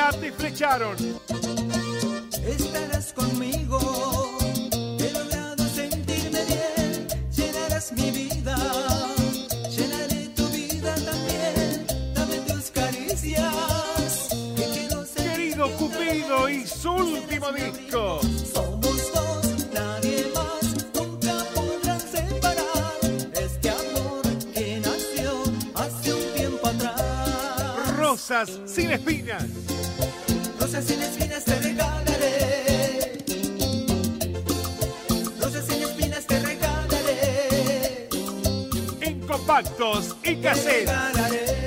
y flecharon. Estarás conmigo, he logrado sentirme bien, llenarás mi vida, llenaré tu vida también, dame tus caricias, que quiero Querido Cupido y su último disco. Rosas sin espinas. Rosas sin espinas te regalaré. Rosas sin espinas te regalaré. En compactos y regalaré.